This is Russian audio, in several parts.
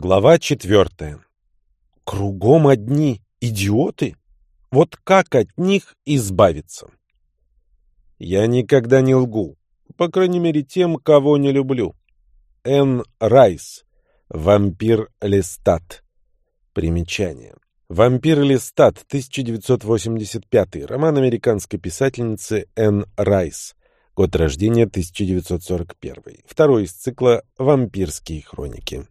Глава четвертая. Кругом одни идиоты? Вот как от них избавиться? Я никогда не лгу, по крайней мере тем, кого не люблю. Н. Райс. Вампир Лестат. Примечание. «Вампир Листат», 1985, роман американской писательницы Н. Райс. Год рождения 1941. Второй из цикла «Вампирские хроники».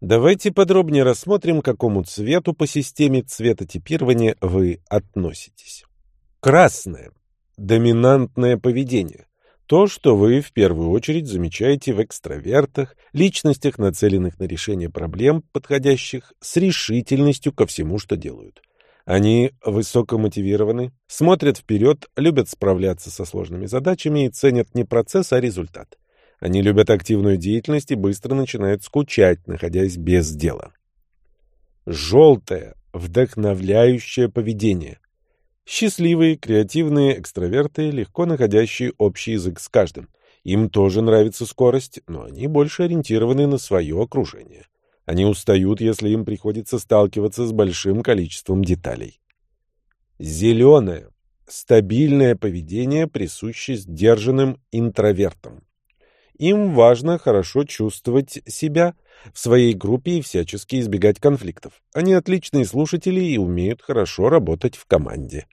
Давайте подробнее рассмотрим, к какому цвету по системе цветотипирования вы относитесь. Красное. Доминантное поведение. То, что вы в первую очередь замечаете в экстравертах, личностях, нацеленных на решение проблем, подходящих с решительностью ко всему, что делают. Они высокомотивированы, смотрят вперед, любят справляться со сложными задачами и ценят не процесс, а результат. Они любят активную деятельность и быстро начинают скучать, находясь без дела. Желтое, вдохновляющее поведение. Счастливые, креативные экстраверты, легко находящие общий язык с каждым. Им тоже нравится скорость, но они больше ориентированы на свое окружение. Они устают, если им приходится сталкиваться с большим количеством деталей. Зеленое. Стабильное поведение, присуще сдержанным интровертам. Им важно хорошо чувствовать себя в своей группе и всячески избегать конфликтов. Они отличные слушатели и умеют хорошо работать в команде.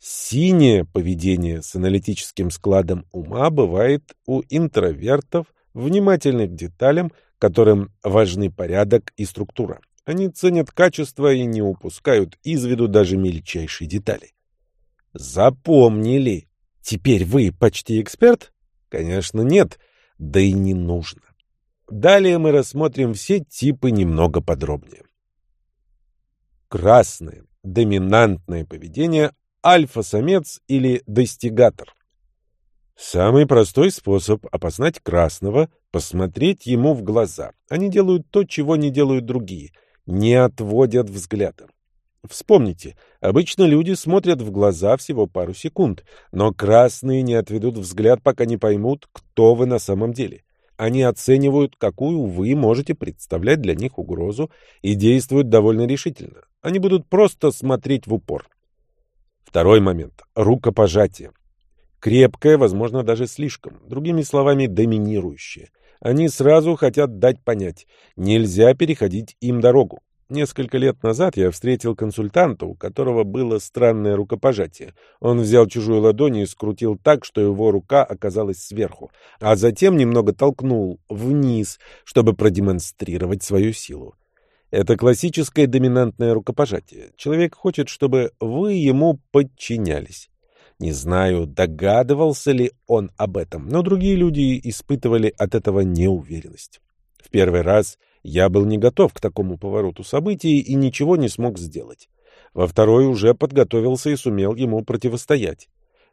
Синее поведение с аналитическим складом ума бывает у интровертов, внимательных к деталям, которым важны порядок и структура. Они ценят качество и не упускают из виду даже мельчайшие детали. Запомнили. Теперь вы почти эксперт? Конечно, нет, да и не нужно. Далее мы рассмотрим все типы немного подробнее. Красное. Доминантное поведение альфа-самец или достигатор. Самый простой способ опознать красного – посмотреть ему в глаза. Они делают то, чего не делают другие – не отводят взгляда. Вспомните, обычно люди смотрят в глаза всего пару секунд, но красные не отведут взгляд, пока не поймут, кто вы на самом деле. Они оценивают, какую вы можете представлять для них угрозу, и действуют довольно решительно. Они будут просто смотреть в упор. Второй момент – рукопожатие. Крепкое, возможно, даже слишком. Другими словами, доминирующее. Они сразу хотят дать понять – нельзя переходить им дорогу. Несколько лет назад я встретил консультанта, у которого было странное рукопожатие. Он взял чужую ладонь и скрутил так, что его рука оказалась сверху, а затем немного толкнул вниз, чтобы продемонстрировать свою силу. Это классическое доминантное рукопожатие. Человек хочет, чтобы вы ему подчинялись. Не знаю, догадывался ли он об этом, но другие люди испытывали от этого неуверенность. В первый раз я был не готов к такому повороту событий и ничего не смог сделать. Во второй уже подготовился и сумел ему противостоять.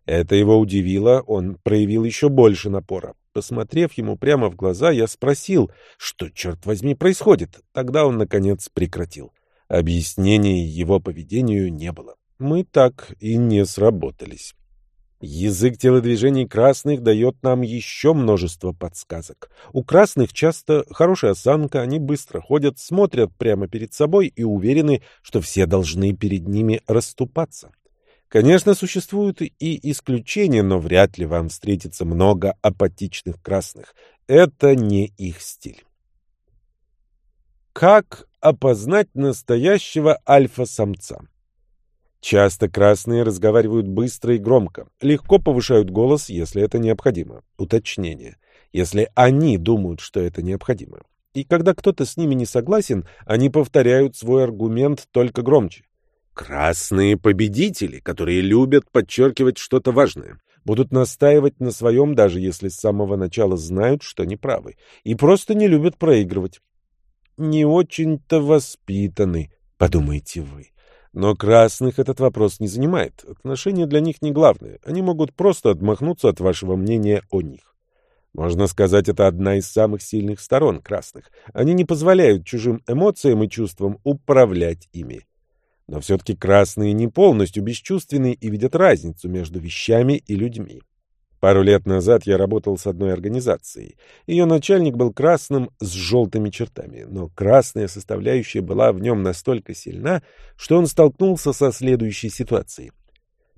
Это его удивило, он проявил еще больше напора. Посмотрев ему прямо в глаза, я спросил, что, черт возьми, происходит. Тогда он, наконец, прекратил. Объяснений его поведению не было. Мы так и не сработались. Язык телодвижений красных дает нам еще множество подсказок. У красных часто хорошая осанка, они быстро ходят, смотрят прямо перед собой и уверены, что все должны перед ними расступаться. Конечно, существуют и исключения, но вряд ли вам встретится много апатичных красных. Это не их стиль. Как опознать настоящего альфа-самца? Часто красные разговаривают быстро и громко, легко повышают голос, если это необходимо. Уточнение. Если они думают, что это необходимо. И когда кто-то с ними не согласен, они повторяют свой аргумент только громче. Красные победители, которые любят подчеркивать что-то важное, будут настаивать на своем, даже если с самого начала знают, что неправы, и просто не любят проигрывать. Не очень-то воспитаны, подумаете вы. Но красных этот вопрос не занимает. Отношения для них не главное. Они могут просто отмахнуться от вашего мнения о них. Можно сказать, это одна из самых сильных сторон красных. Они не позволяют чужим эмоциям и чувствам управлять ими. Но все-таки красные не полностью бесчувственны и видят разницу между вещами и людьми. Пару лет назад я работал с одной организацией. Ее начальник был красным с желтыми чертами, но красная составляющая была в нем настолько сильна, что он столкнулся со следующей ситуацией.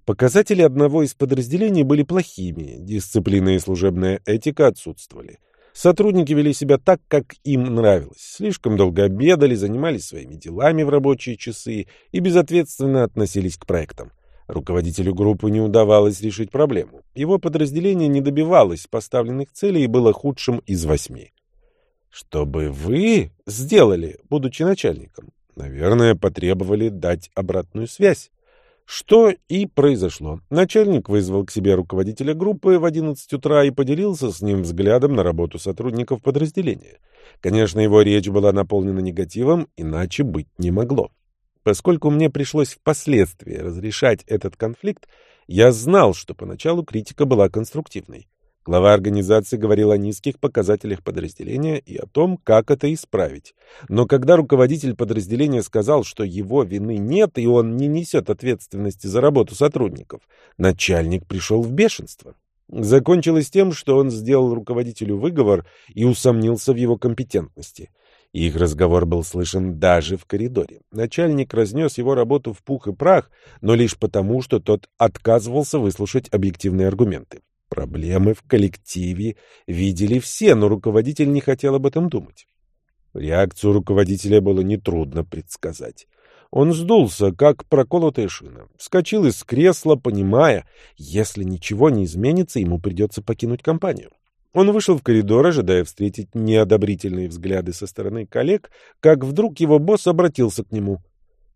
Показатели одного из подразделений были плохими, дисциплина и служебная этика отсутствовали. Сотрудники вели себя так, как им нравилось. Слишком долго обедали, занимались своими делами в рабочие часы и безответственно относились к проектам. Руководителю группы не удавалось решить проблему. Его подразделение не добивалось поставленных целей и было худшим из восьми. Что бы вы сделали, будучи начальником? Наверное, потребовали дать обратную связь. Что и произошло. Начальник вызвал к себе руководителя группы в 11 утра и поделился с ним взглядом на работу сотрудников подразделения. Конечно, его речь была наполнена негативом, иначе быть не могло. Поскольку мне пришлось впоследствии разрешать этот конфликт, я знал, что поначалу критика была конструктивной. Глава организации говорил о низких показателях подразделения и о том, как это исправить. Но когда руководитель подразделения сказал, что его вины нет и он не несет ответственности за работу сотрудников, начальник пришел в бешенство. Закончилось тем, что он сделал руководителю выговор и усомнился в его компетентности. Их разговор был слышен даже в коридоре. Начальник разнес его работу в пух и прах, но лишь потому, что тот отказывался выслушать объективные аргументы. Проблемы в коллективе видели все, но руководитель не хотел об этом думать. Реакцию руководителя было нетрудно предсказать. Он сдулся, как проколотая шина. Вскочил из кресла, понимая, если ничего не изменится, ему придется покинуть компанию. Он вышел в коридор, ожидая встретить неодобрительные взгляды со стороны коллег, как вдруг его босс обратился к нему.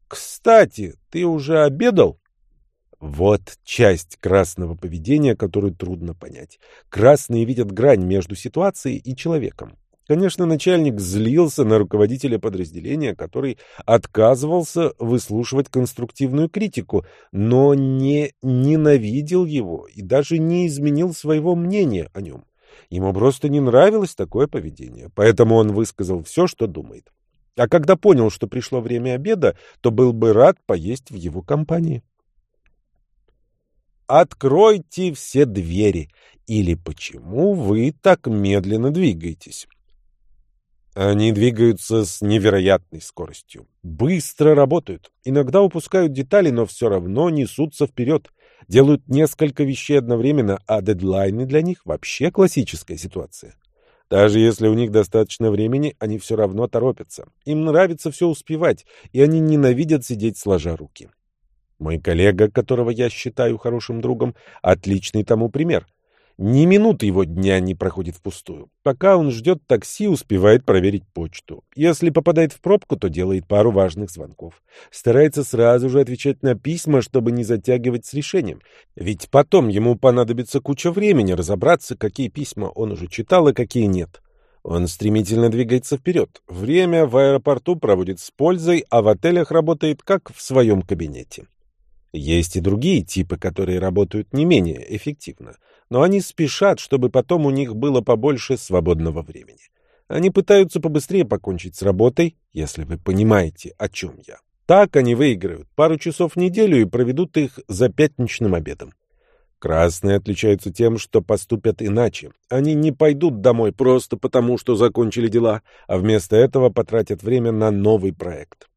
«Кстати, ты уже обедал?» Вот часть красного поведения, которую трудно понять. Красные видят грань между ситуацией и человеком. Конечно, начальник злился на руководителя подразделения, который отказывался выслушивать конструктивную критику, но не ненавидел его и даже не изменил своего мнения о нем. Ему просто не нравилось такое поведение, поэтому он высказал все, что думает. А когда понял, что пришло время обеда, то был бы рад поесть в его компании. Откройте все двери. Или почему вы так медленно двигаетесь? Они двигаются с невероятной скоростью. Быстро работают. Иногда упускают детали, но все равно несутся вперед. Делают несколько вещей одновременно, а дедлайны для них вообще классическая ситуация. Даже если у них достаточно времени, они все равно торопятся. Им нравится все успевать, и они ненавидят сидеть сложа руки. Мой коллега, которого я считаю хорошим другом, отличный тому пример — ни минуты его дня не проходит впустую. Пока он ждет такси, успевает проверить почту. Если попадает в пробку, то делает пару важных звонков. Старается сразу же отвечать на письма, чтобы не затягивать с решением. Ведь потом ему понадобится куча времени разобраться, какие письма он уже читал, а какие нет. Он стремительно двигается вперед. Время в аэропорту проводит с пользой, а в отелях работает как в своем кабинете. Есть и другие типы, которые работают не менее эффективно, но они спешат, чтобы потом у них было побольше свободного времени. Они пытаются побыстрее покончить с работой, если вы понимаете, о чем я. Так они выиграют пару часов в неделю и проведут их за пятничным обедом. Красные отличаются тем, что поступят иначе. Они не пойдут домой просто потому, что закончили дела, а вместо этого потратят время на новый проект.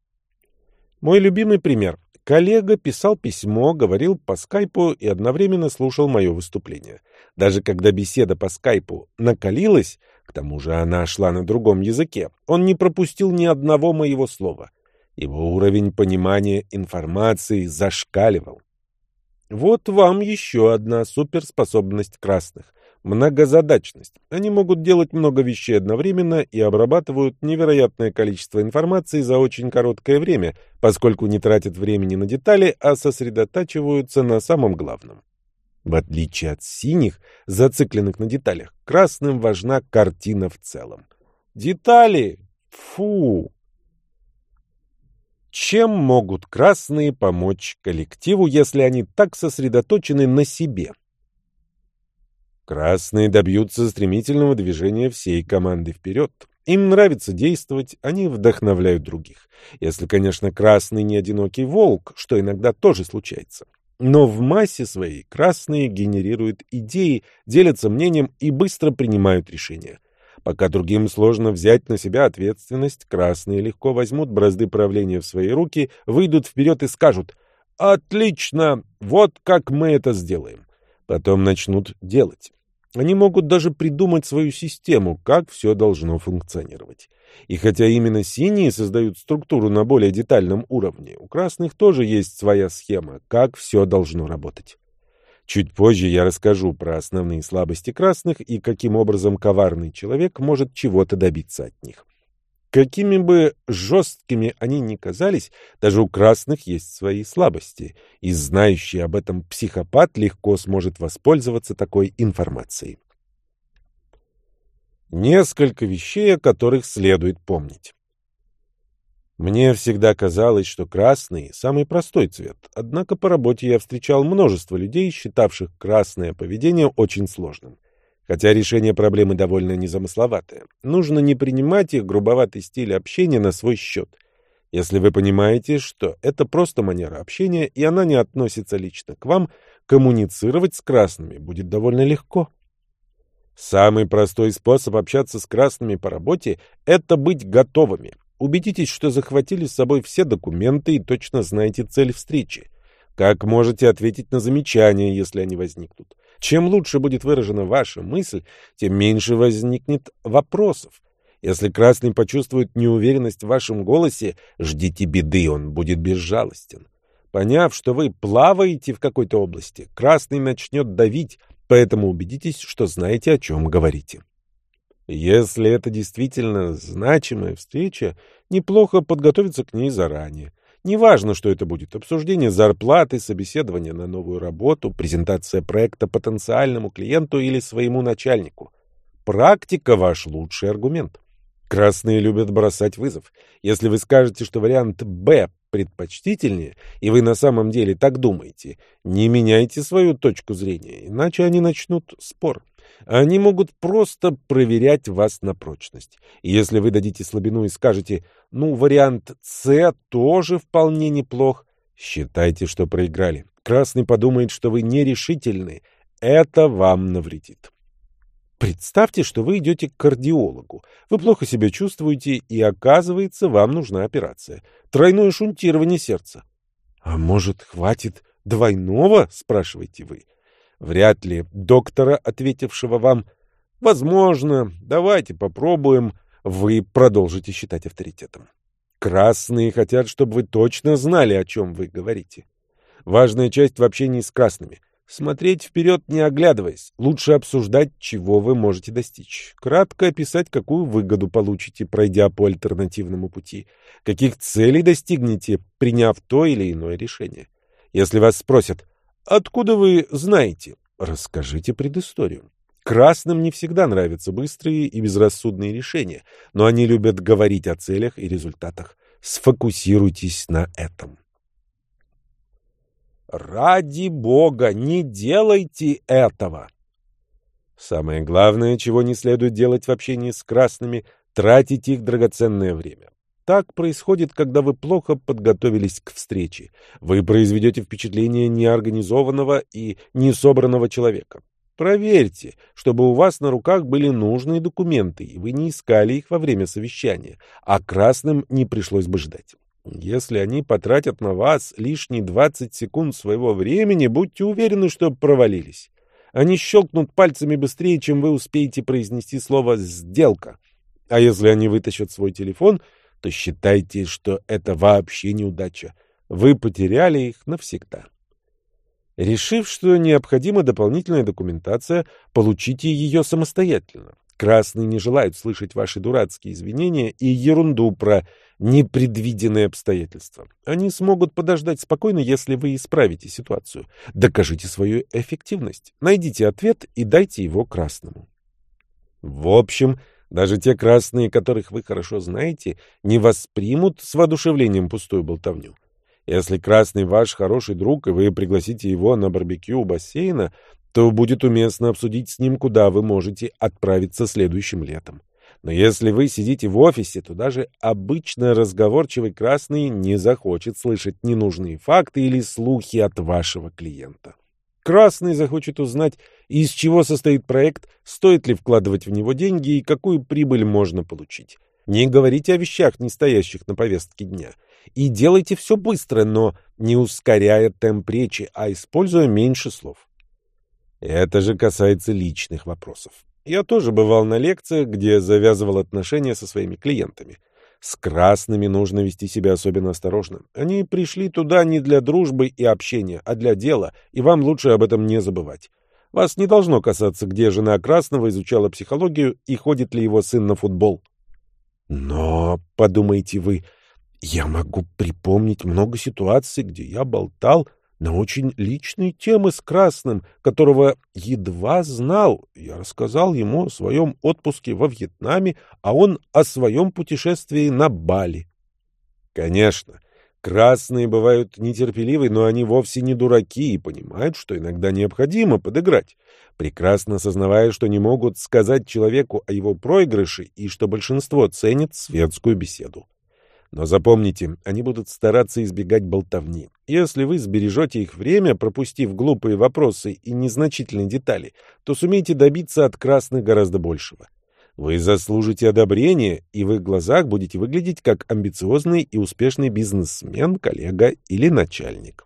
Мой любимый пример. Коллега писал письмо, говорил по скайпу и одновременно слушал мое выступление. Даже когда беседа по скайпу накалилась, к тому же она шла на другом языке, он не пропустил ни одного моего слова. Его уровень понимания информации зашкаливал. Вот вам еще одна суперспособность красных многозадачность. Они могут делать много вещей одновременно и обрабатывают невероятное количество информации за очень короткое время, поскольку не тратят времени на детали, а сосредотачиваются на самом главном. В отличие от синих, зацикленных на деталях, красным важна картина в целом. Детали? Фу! Чем могут красные помочь коллективу, если они так сосредоточены на себе? Красные добьются стремительного движения всей команды вперед. Им нравится действовать, они вдохновляют других. Если, конечно, красный не одинокий волк, что иногда тоже случается. Но в массе своей красные генерируют идеи, делятся мнением и быстро принимают решения. Пока другим сложно взять на себя ответственность, красные легко возьмут бразды правления в свои руки, выйдут вперед и скажут «Отлично! Вот как мы это сделаем!» Потом начнут делать. Они могут даже придумать свою систему, как все должно функционировать. И хотя именно синие создают структуру на более детальном уровне, у красных тоже есть своя схема, как все должно работать. Чуть позже я расскажу про основные слабости красных и каким образом коварный человек может чего-то добиться от них. Какими бы жесткими они ни казались, даже у красных есть свои слабости, и знающий об этом психопат легко сможет воспользоваться такой информацией. Несколько вещей, о которых следует помнить. Мне всегда казалось, что красный – самый простой цвет, однако по работе я встречал множество людей, считавших красное поведение очень сложным. Хотя решение проблемы довольно незамысловатое. Нужно не принимать их грубоватый стиль общения на свой счет. Если вы понимаете, что это просто манера общения, и она не относится лично к вам, коммуницировать с красными будет довольно легко. Самый простой способ общаться с красными по работе – это быть готовыми. Убедитесь, что захватили с собой все документы и точно знаете цель встречи. Как можете ответить на замечания, если они возникнут? Чем лучше будет выражена ваша мысль, тем меньше возникнет вопросов. Если красный почувствует неуверенность в вашем голосе, ждите беды, он будет безжалостен. Поняв, что вы плаваете в какой-то области, красный начнет давить, поэтому убедитесь, что знаете, о чем говорите. Если это действительно значимая встреча, неплохо подготовиться к ней заранее. Неважно, что это будет. Обсуждение зарплаты, собеседование на новую работу, презентация проекта потенциальному клиенту или своему начальнику. Практика – ваш лучший аргумент. Красные любят бросать вызов. Если вы скажете, что вариант «Б» предпочтительнее, и вы на самом деле так думаете, не меняйте свою точку зрения, иначе они начнут спор. Они могут просто проверять вас на прочность. И если вы дадите слабину и скажете, ну, вариант С тоже вполне неплох, считайте, что проиграли. Красный подумает, что вы нерешительны. Это вам навредит. Представьте, что вы идете к кардиологу. Вы плохо себя чувствуете, и оказывается, вам нужна операция. Тройное шунтирование сердца. А может, хватит двойного, спрашиваете вы. Вряд ли доктора, ответившего вам «Возможно, давайте попробуем», вы продолжите считать авторитетом. Красные хотят, чтобы вы точно знали, о чем вы говорите. Важная часть в общении с красными — смотреть вперед, не оглядываясь. Лучше обсуждать, чего вы можете достичь. Кратко описать, какую выгоду получите, пройдя по альтернативному пути. Каких целей достигнете, приняв то или иное решение. Если вас спросят Откуда вы знаете? Расскажите предысторию. Красным не всегда нравятся быстрые и безрассудные решения, но они любят говорить о целях и результатах. Сфокусируйтесь на этом. Ради бога, не делайте этого! Самое главное, чего не следует делать в общении с красными, тратить их драгоценное время. Так происходит, когда вы плохо подготовились к встрече. Вы произведете впечатление неорганизованного и несобранного человека. Проверьте, чтобы у вас на руках были нужные документы, и вы не искали их во время совещания, а красным не пришлось бы ждать. Если они потратят на вас лишние 20 секунд своего времени, будьте уверены, что провалились. Они щелкнут пальцами быстрее, чем вы успеете произнести слово «сделка». А если они вытащат свой телефон — то считайте, что это вообще неудача. Вы потеряли их навсегда. Решив, что необходима дополнительная документация, получите ее самостоятельно. Красные не желают слышать ваши дурацкие извинения и ерунду про непредвиденные обстоятельства. Они смогут подождать спокойно, если вы исправите ситуацию. Докажите свою эффективность. Найдите ответ и дайте его красному. В общем, даже те красные, которых вы хорошо знаете, не воспримут с воодушевлением пустую болтовню. Если красный ваш хороший друг, и вы пригласите его на барбекю у бассейна, то будет уместно обсудить с ним, куда вы можете отправиться следующим летом. Но если вы сидите в офисе, то даже обычно разговорчивый красный не захочет слышать ненужные факты или слухи от вашего клиента. Красный захочет узнать, из чего состоит проект, стоит ли вкладывать в него деньги и какую прибыль можно получить. Не говорите о вещах, не стоящих на повестке дня. И делайте все быстро, но не ускоряя темп речи, а используя меньше слов. Это же касается личных вопросов. Я тоже бывал на лекциях, где завязывал отношения со своими клиентами. С красными нужно вести себя особенно осторожно. Они пришли туда не для дружбы и общения, а для дела, и вам лучше об этом не забывать. Вас не должно касаться, где жена Красного изучала психологию и ходит ли его сын на футбол. Но, подумаете вы, я могу припомнить много ситуаций, где я болтал на очень личные темы с Красным, которого едва знал. Я рассказал ему о своем отпуске во Вьетнаме, а он о своем путешествии на Бали. Конечно, красные бывают нетерпеливы, но они вовсе не дураки и понимают, что иногда необходимо подыграть, прекрасно сознавая, что не могут сказать человеку о его проигрыше и что большинство ценит светскую беседу. Но запомните, они будут стараться избегать болтовни. Если вы сбережете их время, пропустив глупые вопросы и незначительные детали, то сумеете добиться от красных гораздо большего. Вы заслужите одобрение, и в их глазах будете выглядеть как амбициозный и успешный бизнесмен, коллега или начальник.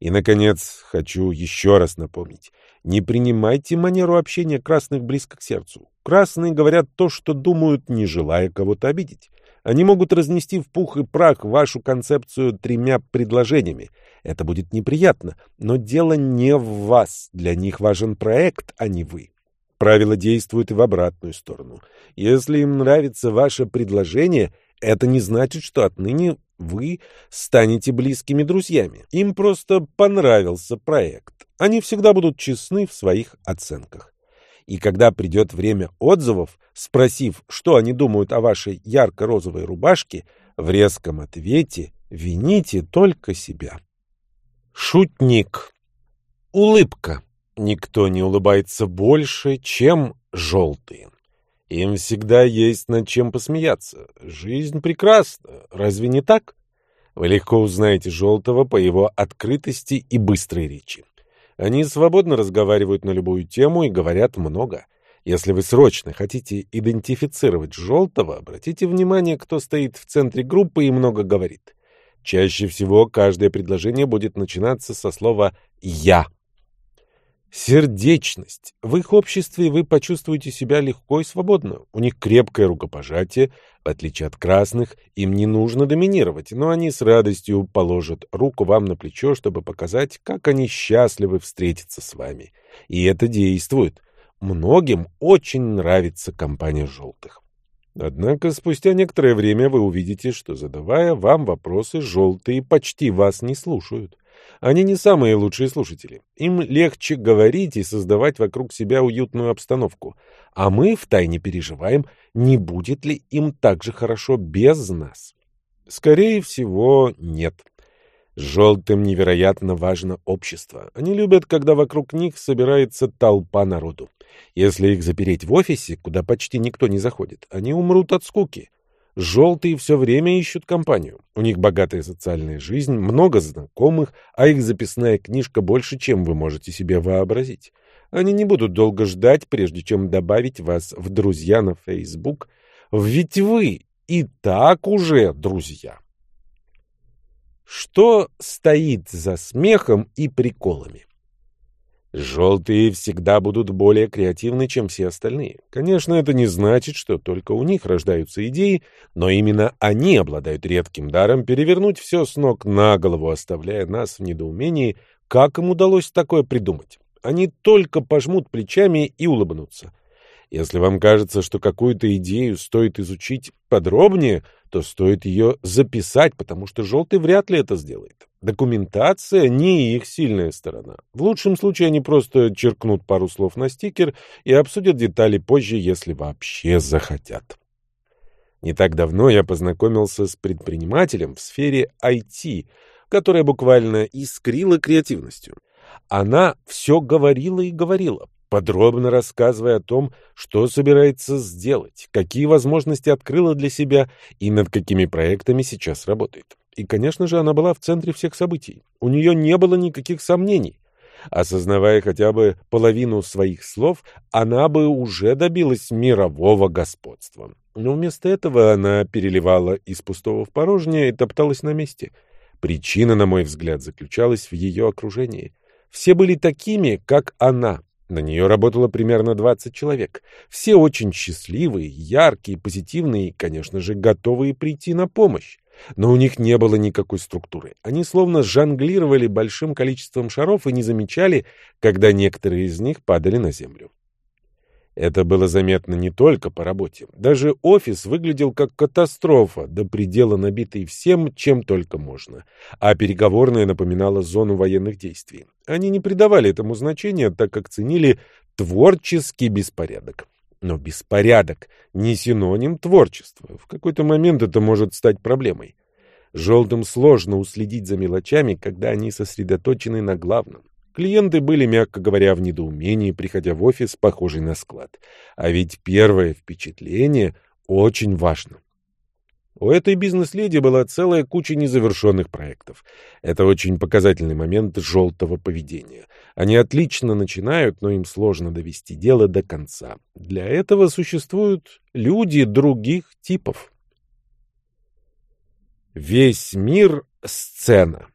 И, наконец, хочу еще раз напомнить. Не принимайте манеру общения красных близко к сердцу. Красные говорят то, что думают, не желая кого-то обидеть. Они могут разнести в пух и прах вашу концепцию тремя предложениями. Это будет неприятно, но дело не в вас. Для них важен проект, а не вы. Правила действуют и в обратную сторону. Если им нравится ваше предложение, это не значит, что отныне вы станете близкими друзьями. Им просто понравился проект. Они всегда будут честны в своих оценках. И когда придет время отзывов, спросив, что они думают о вашей ярко-розовой рубашке, в резком ответе вините только себя. Шутник. Улыбка. Никто не улыбается больше, чем желтые. Им всегда есть над чем посмеяться. Жизнь прекрасна, разве не так? Вы легко узнаете желтого по его открытости и быстрой речи. Они свободно разговаривают на любую тему и говорят много. Если вы срочно хотите идентифицировать желтого, обратите внимание, кто стоит в центре группы и много говорит. Чаще всего каждое предложение будет начинаться со слова «я». Сердечность. В их обществе вы почувствуете себя легко и свободно. У них крепкое рукопожатие. В отличие от красных, им не нужно доминировать, но они с радостью положат руку вам на плечо, чтобы показать, как они счастливы встретиться с вами. И это действует. Многим очень нравится компания желтых. Однако спустя некоторое время вы увидите, что, задавая вам вопросы, желтые почти вас не слушают. Они не самые лучшие слушатели. Им легче говорить и создавать вокруг себя уютную обстановку. А мы втайне переживаем, не будет ли им так же хорошо без нас. Скорее всего, нет. Желтым невероятно важно общество. Они любят, когда вокруг них собирается толпа народу. Если их запереть в офисе, куда почти никто не заходит, они умрут от скуки. Желтые все время ищут компанию. У них богатая социальная жизнь, много знакомых, а их записная книжка больше, чем вы можете себе вообразить. Они не будут долго ждать, прежде чем добавить вас в друзья на Facebook. Ведь вы и так уже друзья. Что стоит за смехом и приколами? Желтые всегда будут более креативны, чем все остальные. Конечно, это не значит, что только у них рождаются идеи, но именно они обладают редким даром перевернуть все с ног на голову, оставляя нас в недоумении, как им удалось такое придумать. Они только пожмут плечами и улыбнутся. Если вам кажется, что какую-то идею стоит изучить подробнее, то стоит ее записать, потому что желтый вряд ли это сделает. Документация не их сильная сторона. В лучшем случае они просто черкнут пару слов на стикер и обсудят детали позже, если вообще захотят. Не так давно я познакомился с предпринимателем в сфере IT, которая буквально искрила креативностью. Она все говорила и говорила. Подробно рассказывая о том, что собирается сделать, какие возможности открыла для себя и над какими проектами сейчас работает. И, конечно же, она была в центре всех событий. У нее не было никаких сомнений. Осознавая хотя бы половину своих слов, она бы уже добилась мирового господства. Но вместо этого она переливала из пустого в порожнее и топталась на месте. Причина, на мой взгляд, заключалась в ее окружении. Все были такими, как она. На нее работало примерно 20 человек. Все очень счастливые, яркие, позитивные и, конечно же, готовые прийти на помощь. Но у них не было никакой структуры. Они словно жонглировали большим количеством шаров и не замечали, когда некоторые из них падали на землю. Это было заметно не только по работе. Даже офис выглядел как катастрофа, до предела набитый всем, чем только можно. А переговорная напоминала зону военных действий. Они не придавали этому значения, так как ценили творческий беспорядок. Но беспорядок не синоним творчества. В какой-то момент это может стать проблемой. Желтым сложно уследить за мелочами, когда они сосредоточены на главном. Клиенты были, мягко говоря, в недоумении, приходя в офис, похожий на склад. А ведь первое впечатление очень важно. У этой бизнес-леди была целая куча незавершенных проектов. Это очень показательный момент желтого поведения. Они отлично начинают, но им сложно довести дело до конца. Для этого существуют люди других типов. Весь мир — сцена.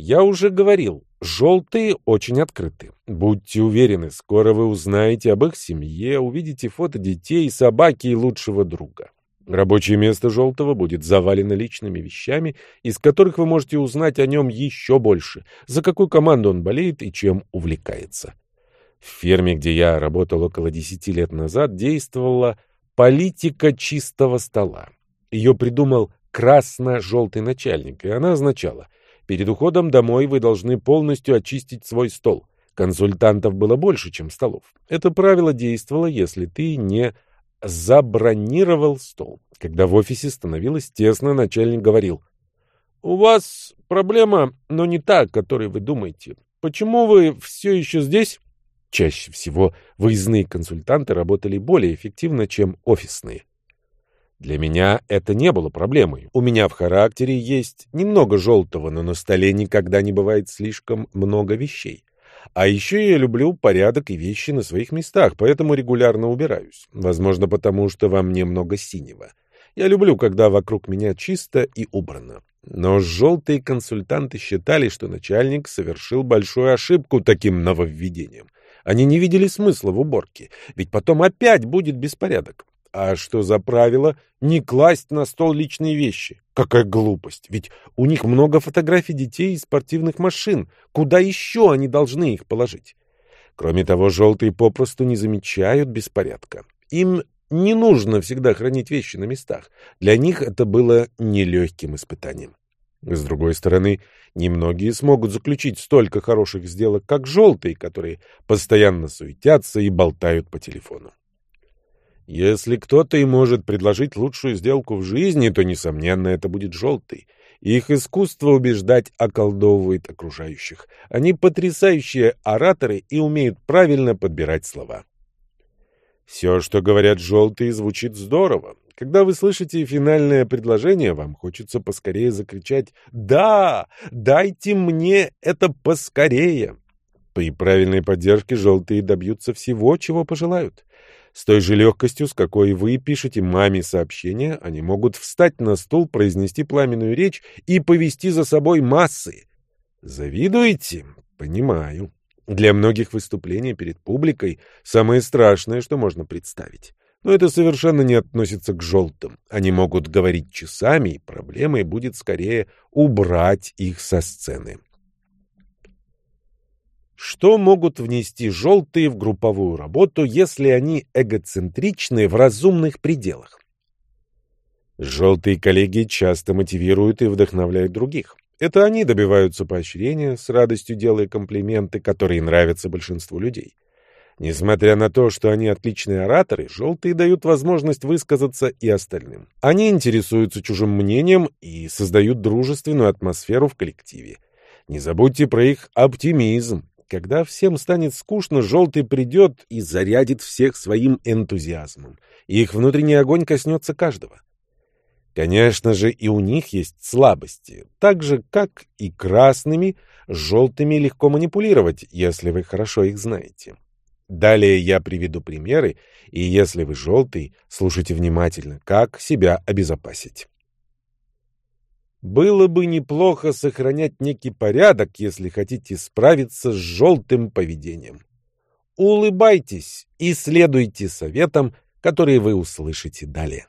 Я уже говорил, желтые очень открыты. Будьте уверены, скоро вы узнаете об их семье, увидите фото детей, собаки и лучшего друга. Рабочее место Желтого будет завалено личными вещами, из которых вы можете узнать о нем еще больше, за какую команду он болеет и чем увлекается. В ферме, где я работал около десяти лет назад, действовала политика чистого стола. Ее придумал красно-желтый начальник, и она означала «Перед уходом домой вы должны полностью очистить свой стол». Консультантов было больше, чем столов. Это правило действовало, если ты не забронировал стол. Когда в офисе становилось тесно, начальник говорил, «У вас проблема, но не та, о которой вы думаете. Почему вы все еще здесь?» Чаще всего выездные консультанты работали более эффективно, чем офисные. Для меня это не было проблемой. У меня в характере есть немного желтого, но на столе никогда не бывает слишком много вещей. А еще я люблю порядок и вещи на своих местах, поэтому регулярно убираюсь. Возможно, потому что во мне много синего. Я люблю, когда вокруг меня чисто и убрано. Но желтые консультанты считали, что начальник совершил большую ошибку таким нововведением. Они не видели смысла в уборке, ведь потом опять будет беспорядок. А что за правило не класть на стол личные вещи? Какая глупость! Ведь у них много фотографий детей и спортивных машин. Куда еще они должны их положить? Кроме того, желтые попросту не замечают беспорядка. Им не нужно всегда хранить вещи на местах. Для них это было нелегким испытанием. С другой стороны, немногие смогут заключить столько хороших сделок, как желтые, которые постоянно суетятся и болтают по телефону. Если кто-то и может предложить лучшую сделку в жизни, то, несомненно, это будет желтый. Их искусство убеждать околдовывает окружающих. Они потрясающие ораторы и умеют правильно подбирать слова. Все, что говорят желтые, звучит здорово. Когда вы слышите финальное предложение, вам хочется поскорее закричать «Да! Дайте мне это поскорее!» При правильной поддержке желтые добьются всего, чего пожелают. С той же легкостью, с какой вы пишете маме сообщение, они могут встать на стул, произнести пламенную речь и повести за собой массы. Завидуете? Понимаю. Для многих выступления перед публикой самое страшное, что можно представить. Но это совершенно не относится к желтым. Они могут говорить часами, и проблемой будет скорее убрать их со сцены. Что могут внести желтые в групповую работу, если они эгоцентричны в разумных пределах? Желтые коллеги часто мотивируют и вдохновляют других. Это они добиваются поощрения, с радостью делая комплименты, которые нравятся большинству людей. Несмотря на то, что они отличные ораторы, желтые дают возможность высказаться и остальным. Они интересуются чужим мнением и создают дружественную атмосферу в коллективе. Не забудьте про их оптимизм. Когда всем станет скучно, желтый придет и зарядит всех своим энтузиазмом. Их внутренний огонь коснется каждого. Конечно же, и у них есть слабости. Так же, как и красными, желтыми легко манипулировать, если вы хорошо их знаете. Далее я приведу примеры, и если вы желтый, слушайте внимательно, как себя обезопасить. Было бы неплохо сохранять некий порядок, если хотите справиться с желтым поведением. Улыбайтесь и следуйте советам, которые вы услышите далее.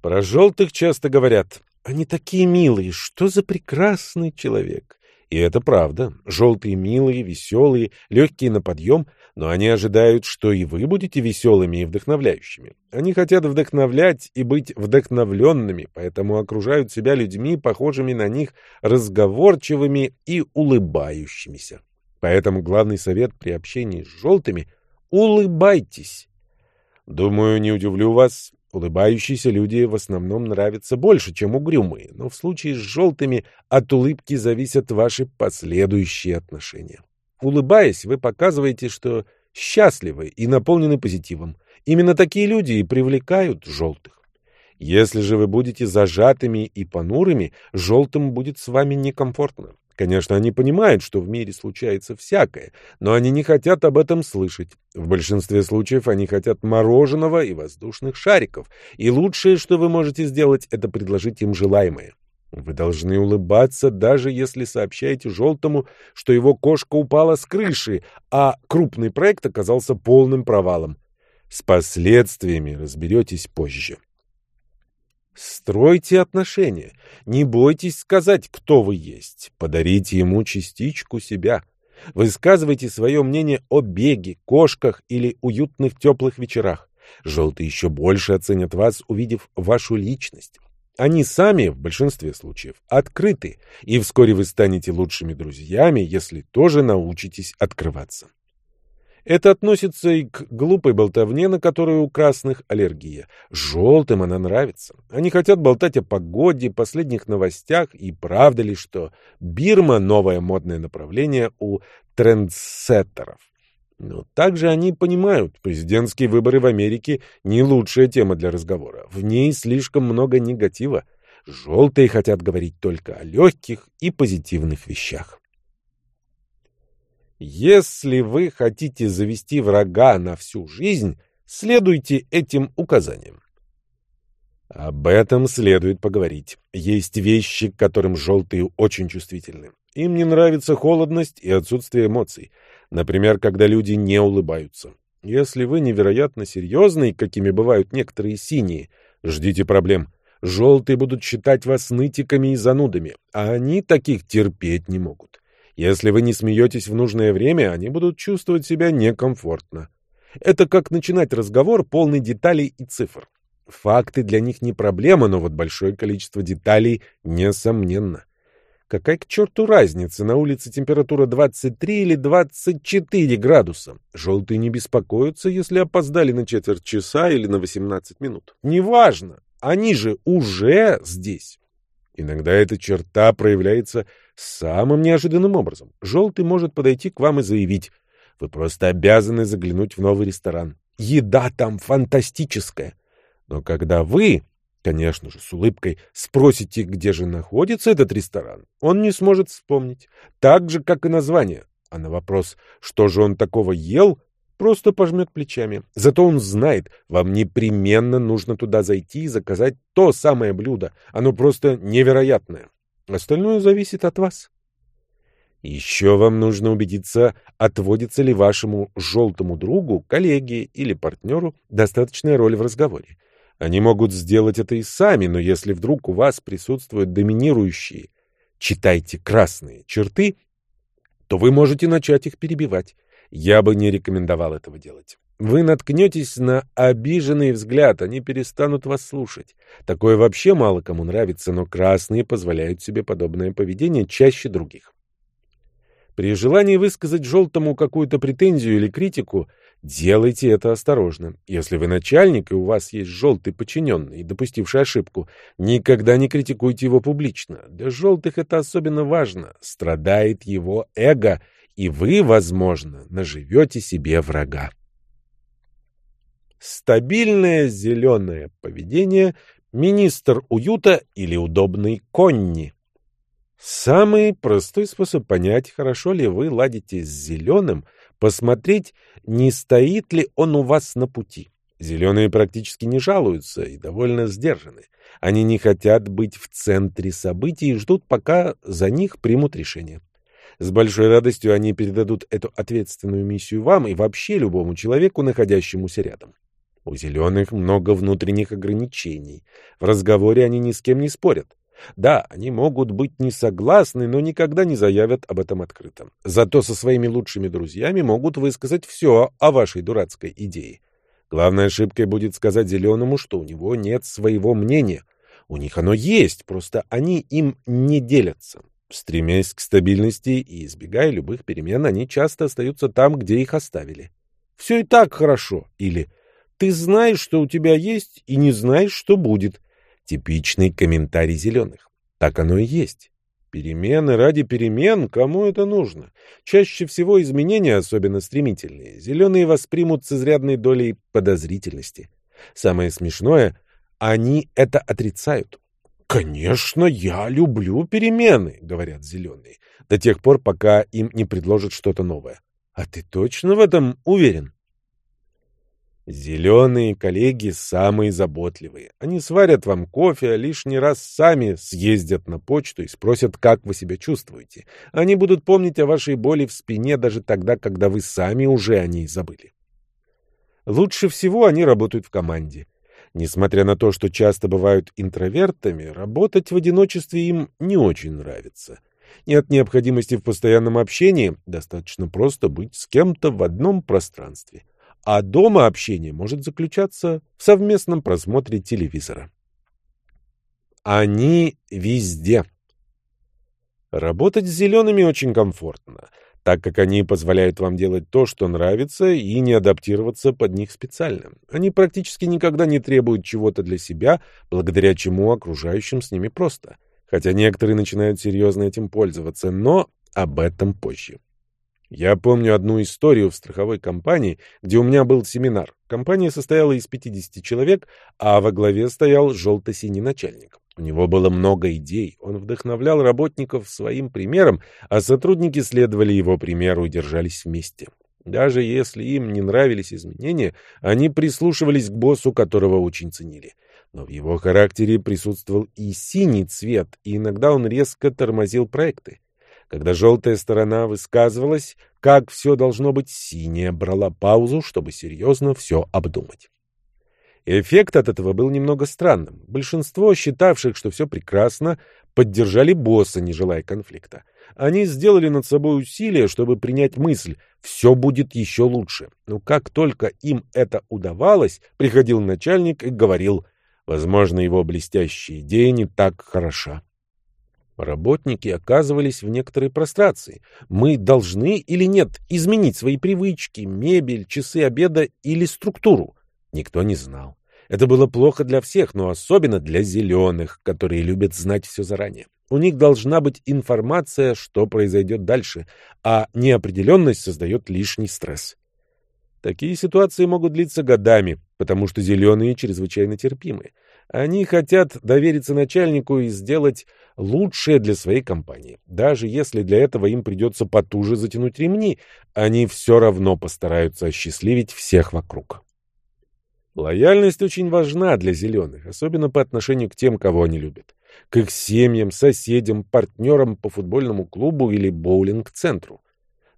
Про желтых часто говорят, они такие милые, что за прекрасный человек. И это правда. Желтые милые, веселые, легкие на подъем, но они ожидают, что и вы будете веселыми и вдохновляющими. Они хотят вдохновлять и быть вдохновленными, поэтому окружают себя людьми, похожими на них, разговорчивыми и улыбающимися. Поэтому главный совет при общении с желтыми — улыбайтесь. Думаю, не удивлю вас, Улыбающиеся люди в основном нравятся больше, чем угрюмые, но в случае с желтыми от улыбки зависят ваши последующие отношения. Улыбаясь, вы показываете, что счастливы и наполнены позитивом. Именно такие люди и привлекают желтых. Если же вы будете зажатыми и понурыми, желтым будет с вами некомфортно. Конечно, они понимают, что в мире случается всякое, но они не хотят об этом слышать. В большинстве случаев они хотят мороженого и воздушных шариков, и лучшее, что вы можете сделать, это предложить им желаемое. Вы должны улыбаться, даже если сообщаете желтому, что его кошка упала с крыши, а крупный проект оказался полным провалом. С последствиями разберетесь позже. Стройте отношения. Не бойтесь сказать, кто вы есть. Подарите ему частичку себя. Высказывайте свое мнение о беге, кошках или уютных теплых вечерах. Желтые еще больше оценят вас, увидев вашу личность. Они сами, в большинстве случаев, открыты, и вскоре вы станете лучшими друзьями, если тоже научитесь открываться. Это относится и к глупой болтовне, на которую у красных аллергия. Желтым она нравится. Они хотят болтать о погоде, последних новостях и правда ли, что Бирма — новое модное направление у трендсеттеров. Но также они понимают, президентские выборы в Америке не лучшая тема для разговора. В ней слишком много негатива. Желтые хотят говорить только о легких и позитивных вещах. Если вы хотите завести врага на всю жизнь, следуйте этим указаниям. Об этом следует поговорить. Есть вещи, к которым желтые очень чувствительны. Им не нравится холодность и отсутствие эмоций. Например, когда люди не улыбаются. Если вы невероятно серьезный, какими бывают некоторые синие, ждите проблем. Желтые будут считать вас нытиками и занудами, а они таких терпеть не могут. Если вы не смеетесь в нужное время, они будут чувствовать себя некомфортно. Это как начинать разговор, полный деталей и цифр. Факты для них не проблема, но вот большое количество деталей несомненно. Какая к черту разница, на улице температура 23 или 24 градуса? Желтые не беспокоятся, если опоздали на четверть часа или на 18 минут. Неважно, они же уже здесь. Иногда эта черта проявляется самым неожиданным образом. Желтый может подойти к вам и заявить, вы просто обязаны заглянуть в новый ресторан. Еда там фантастическая. Но когда вы, конечно же, с улыбкой спросите, где же находится этот ресторан, он не сможет вспомнить. Так же, как и название. А на вопрос, что же он такого ел, просто пожмет плечами. Зато он знает, вам непременно нужно туда зайти и заказать то самое блюдо. Оно просто невероятное. Остальное зависит от вас. Еще вам нужно убедиться, отводится ли вашему желтому другу, коллеге или партнеру достаточная роль в разговоре. Они могут сделать это и сами, но если вдруг у вас присутствуют доминирующие, читайте красные черты, то вы можете начать их перебивать. Я бы не рекомендовал этого делать. Вы наткнетесь на обиженный взгляд, они перестанут вас слушать. Такое вообще мало кому нравится, но красные позволяют себе подобное поведение чаще других. При желании высказать желтому какую-то претензию или критику, делайте это осторожно. Если вы начальник и у вас есть желтый подчиненный, допустивший ошибку, никогда не критикуйте его публично. Для желтых это особенно важно. Страдает его эго – и вы, возможно, наживете себе врага. Стабильное зеленое поведение, министр уюта или удобный конни. Самый простой способ понять, хорошо ли вы ладите с зеленым, посмотреть, не стоит ли он у вас на пути. Зеленые практически не жалуются и довольно сдержаны. Они не хотят быть в центре событий и ждут, пока за них примут решение. С большой радостью они передадут эту ответственную миссию вам и вообще любому человеку, находящемуся рядом. У зеленых много внутренних ограничений. В разговоре они ни с кем не спорят. Да, они могут быть не согласны, но никогда не заявят об этом открыто. Зато со своими лучшими друзьями могут высказать все о вашей дурацкой идее. Главной ошибкой будет сказать зеленому, что у него нет своего мнения. У них оно есть, просто они им не делятся. Стремясь к стабильности и избегая любых перемен, они часто остаются там, где их оставили. «Все и так хорошо» или «Ты знаешь, что у тебя есть, и не знаешь, что будет». Типичный комментарий зеленых. Так оно и есть. Перемены ради перемен, кому это нужно? Чаще всего изменения, особенно стремительные, зеленые воспримут с изрядной долей подозрительности. Самое смешное, они это отрицают. «Конечно, я люблю перемены», — говорят зеленые, до тех пор, пока им не предложат что-то новое. «А ты точно в этом уверен?» Зеленые коллеги самые заботливые. Они сварят вам кофе, а лишний раз сами съездят на почту и спросят, как вы себя чувствуете. Они будут помнить о вашей боли в спине даже тогда, когда вы сами уже о ней забыли. Лучше всего они работают в команде. Несмотря на то, что часто бывают интровертами, работать в одиночестве им не очень нравится. Нет необходимости в постоянном общении, достаточно просто быть с кем-то в одном пространстве а дома общение может заключаться в совместном просмотре телевизора. Они везде. Работать с зелеными очень комфортно, так как они позволяют вам делать то, что нравится, и не адаптироваться под них специально. Они практически никогда не требуют чего-то для себя, благодаря чему окружающим с ними просто. Хотя некоторые начинают серьезно этим пользоваться, но об этом позже. Я помню одну историю в страховой компании, где у меня был семинар. Компания состояла из 50 человек, а во главе стоял желто-синий начальник. У него было много идей, он вдохновлял работников своим примером, а сотрудники следовали его примеру и держались вместе. Даже если им не нравились изменения, они прислушивались к боссу, которого очень ценили. Но в его характере присутствовал и синий цвет, и иногда он резко тормозил проекты. Когда желтая сторона высказывалась, как все должно быть, синяя брала паузу, чтобы серьезно все обдумать. Эффект от этого был немного странным. Большинство, считавших, что все прекрасно, поддержали босса, не желая конфликта. Они сделали над собой усилия, чтобы принять мысль «все будет еще лучше». Но как только им это удавалось, приходил начальник и говорил «возможно, его блестящая идея не так хороша». Работники оказывались в некоторой прострации. Мы должны или нет изменить свои привычки, мебель, часы обеда или структуру? Никто не знал. Это было плохо для всех, но особенно для зеленых, которые любят знать все заранее. У них должна быть информация, что произойдет дальше, а неопределенность создает лишний стресс. Такие ситуации могут длиться годами, потому что зеленые чрезвычайно терпимы. Они хотят довериться начальнику и сделать лучшее для своей компании. Даже если для этого им придется потуже затянуть ремни, они все равно постараются осчастливить всех вокруг. Лояльность очень важна для зеленых, особенно по отношению к тем, кого они любят. К их семьям, соседям, партнерам по футбольному клубу или боулинг-центру.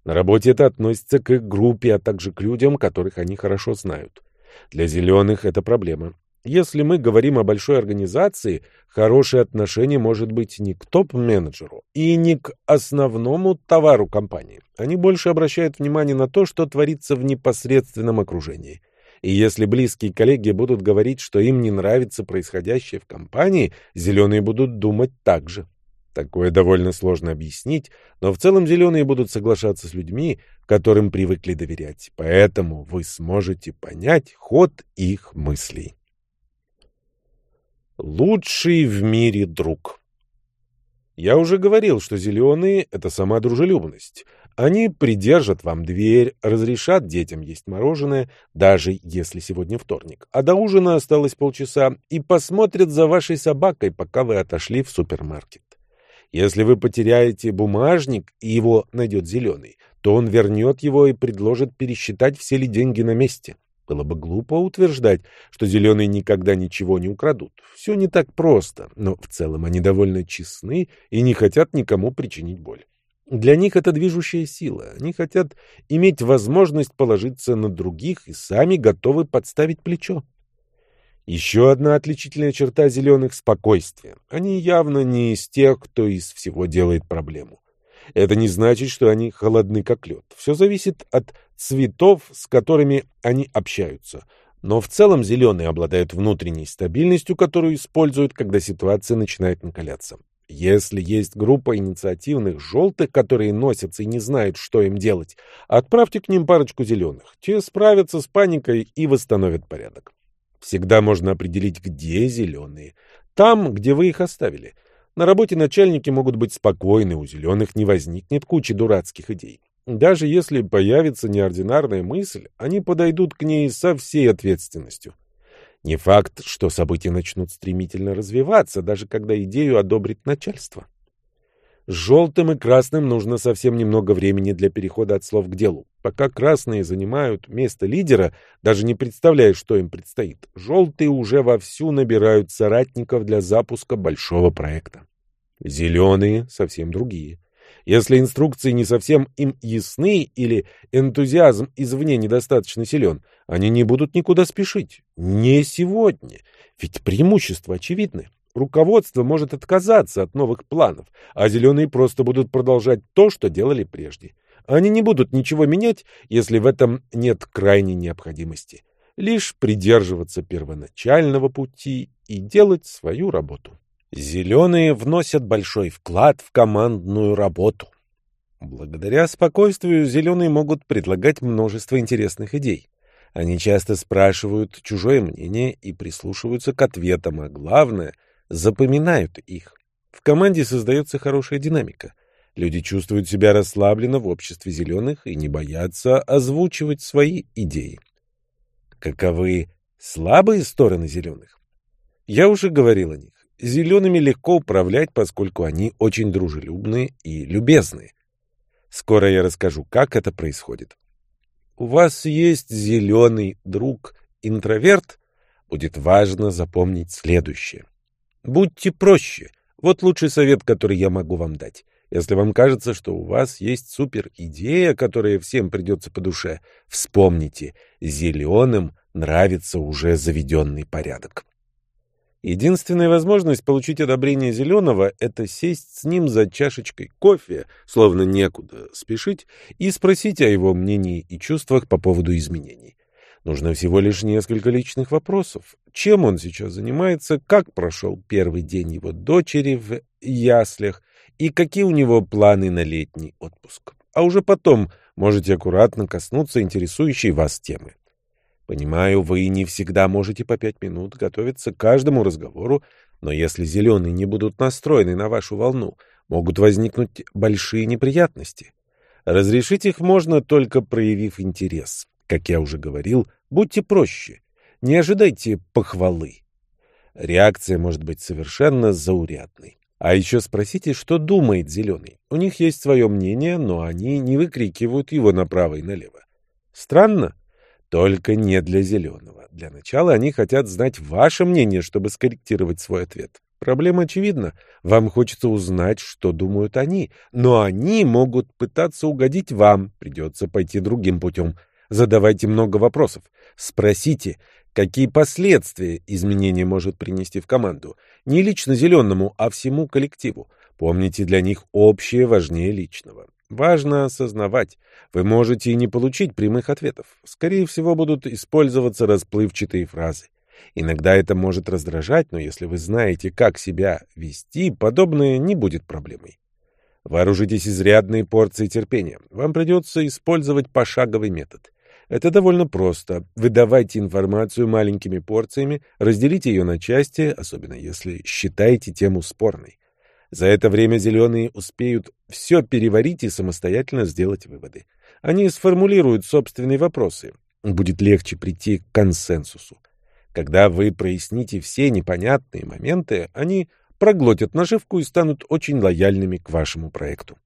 На работе это относится к их группе, а также к людям, которых они хорошо знают. Для зеленых это проблема. Если мы говорим о большой организации, хорошее отношение может быть не к топ-менеджеру и не к основному товару компании. Они больше обращают внимание на то, что творится в непосредственном окружении. И если близкие коллеги будут говорить, что им не нравится происходящее в компании, зеленые будут думать так же. Такое довольно сложно объяснить, но в целом зеленые будут соглашаться с людьми, которым привыкли доверять, поэтому вы сможете понять ход их мыслей. Лучший в мире друг Я уже говорил, что зеленые — это сама дружелюбность. Они придержат вам дверь, разрешат детям есть мороженое, даже если сегодня вторник, а до ужина осталось полчаса, и посмотрят за вашей собакой, пока вы отошли в супермаркет. Если вы потеряете бумажник и его найдет зеленый, то он вернет его и предложит пересчитать все ли деньги на месте. Было бы глупо утверждать, что зеленые никогда ничего не украдут. Все не так просто, но в целом они довольно честны и не хотят никому причинить боль. Для них это движущая сила. Они хотят иметь возможность положиться на других и сами готовы подставить плечо. Еще одна отличительная черта зеленых — спокойствие. Они явно не из тех, кто из всего делает проблему. Это не значит, что они холодны, как лед. Все зависит от цветов, с которыми они общаются. Но в целом зеленые обладают внутренней стабильностью, которую используют, когда ситуация начинает накаляться. Если есть группа инициативных желтых, которые носятся и не знают, что им делать, отправьте к ним парочку зеленых. Те справятся с паникой и восстановят порядок. Всегда можно определить, где зеленые. Там, где вы их оставили. На работе начальники могут быть спокойны, у зеленых не возникнет кучи дурацких идей. Даже если появится неординарная мысль, они подойдут к ней со всей ответственностью. Не факт, что события начнут стремительно развиваться, даже когда идею одобрит начальство. Желтым и красным нужно совсем немного времени для перехода от слов к делу. Пока красные занимают место лидера, даже не представляя, что им предстоит, желтые уже вовсю набирают соратников для запуска большого проекта. Зеленые совсем другие. Если инструкции не совсем им ясны или энтузиазм извне недостаточно силен, они не будут никуда спешить. Не сегодня. Ведь преимущества очевидны. Руководство может отказаться от новых планов, а зеленые просто будут продолжать то, что делали прежде. Они не будут ничего менять, если в этом нет крайней необходимости. Лишь придерживаться первоначального пути и делать свою работу. Зеленые вносят большой вклад в командную работу. Благодаря спокойствию зеленые могут предлагать множество интересных идей. Они часто спрашивают чужое мнение и прислушиваются к ответам, а главное — запоминают их. В команде создается хорошая динамика. Люди чувствуют себя расслабленно в обществе зеленых и не боятся озвучивать свои идеи. Каковы слабые стороны зеленых? Я уже говорил о них. Зелеными легко управлять, поскольку они очень дружелюбные и любезные. Скоро я расскажу, как это происходит. У вас есть зеленый друг-интроверт? Будет важно запомнить следующее. Будьте проще. Вот лучший совет, который я могу вам дать. Если вам кажется, что у вас есть супер-идея, которая всем придется по душе, вспомните, зеленым нравится уже заведенный порядок. Единственная возможность получить одобрение Зеленого — это сесть с ним за чашечкой кофе, словно некуда спешить, и спросить о его мнении и чувствах по поводу изменений. Нужно всего лишь несколько личных вопросов. Чем он сейчас занимается, как прошел первый день его дочери в яслях и какие у него планы на летний отпуск. А уже потом можете аккуратно коснуться интересующей вас темы. Понимаю, вы не всегда можете по пять минут готовиться к каждому разговору, но если зеленые не будут настроены на вашу волну, могут возникнуть большие неприятности. Разрешить их можно только проявив интерес. Как я уже говорил, будьте проще. Не ожидайте похвалы. Реакция может быть совершенно заурядной. А еще спросите, что думает зеленый. У них есть свое мнение, но они не выкрикивают его направо и налево. Странно? Только не для зеленого. Для начала они хотят знать ваше мнение, чтобы скорректировать свой ответ. Проблема очевидна. Вам хочется узнать, что думают они, но они могут пытаться угодить вам. Придется пойти другим путем. Задавайте много вопросов. Спросите, какие последствия изменение может принести в команду. Не лично зеленому, а всему коллективу. Помните, для них общее важнее личного. Важно осознавать, вы можете и не получить прямых ответов. Скорее всего, будут использоваться расплывчатые фразы. Иногда это может раздражать, но если вы знаете, как себя вести, подобное не будет проблемой. Вооружитесь изрядной порцией терпения. Вам придется использовать пошаговый метод. Это довольно просто. Выдавайте информацию маленькими порциями, разделите ее на части, особенно если считаете тему спорной. За это время зеленые успеют все переварить и самостоятельно сделать выводы. Они сформулируют собственные вопросы. Будет легче прийти к консенсусу. Когда вы проясните все непонятные моменты, они проглотят наживку и станут очень лояльными к вашему проекту.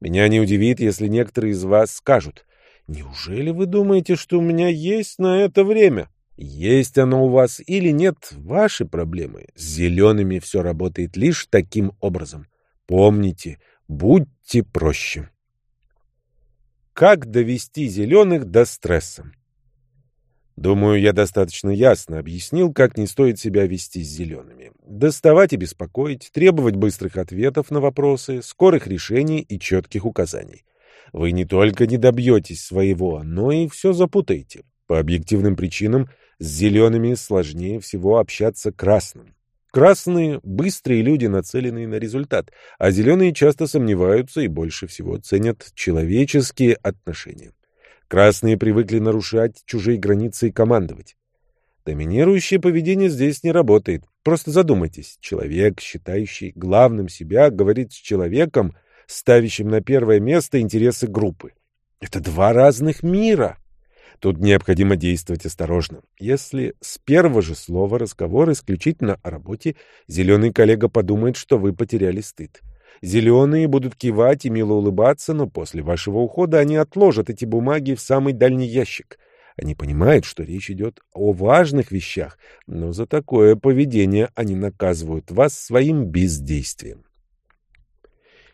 Меня не удивит, если некоторые из вас скажут, «Неужели вы думаете, что у меня есть на это время?» Есть оно у вас или нет, ваши проблемы. С зелеными все работает лишь таким образом. Помните, будьте проще. Как довести зеленых до стресса? Думаю, я достаточно ясно объяснил, как не стоит себя вести с зелеными. Доставать и беспокоить, требовать быстрых ответов на вопросы, скорых решений и четких указаний. Вы не только не добьетесь своего, но и все запутаете. По объективным причинам с зелеными сложнее всего общаться красным. Красные — быстрые люди, нацеленные на результат, а зеленые часто сомневаются и больше всего ценят человеческие отношения. Красные привыкли нарушать чужие границы и командовать. Доминирующее поведение здесь не работает. Просто задумайтесь. Человек, считающий главным себя, говорит с человеком, ставящим на первое место интересы группы. Это два разных мира. Тут необходимо действовать осторожно. Если с первого же слова разговор исключительно о работе, зеленый коллега подумает, что вы потеряли стыд. Зеленые будут кивать и мило улыбаться, но после вашего ухода они отложат эти бумаги в самый дальний ящик. Они понимают, что речь идет о важных вещах, но за такое поведение они наказывают вас своим бездействием.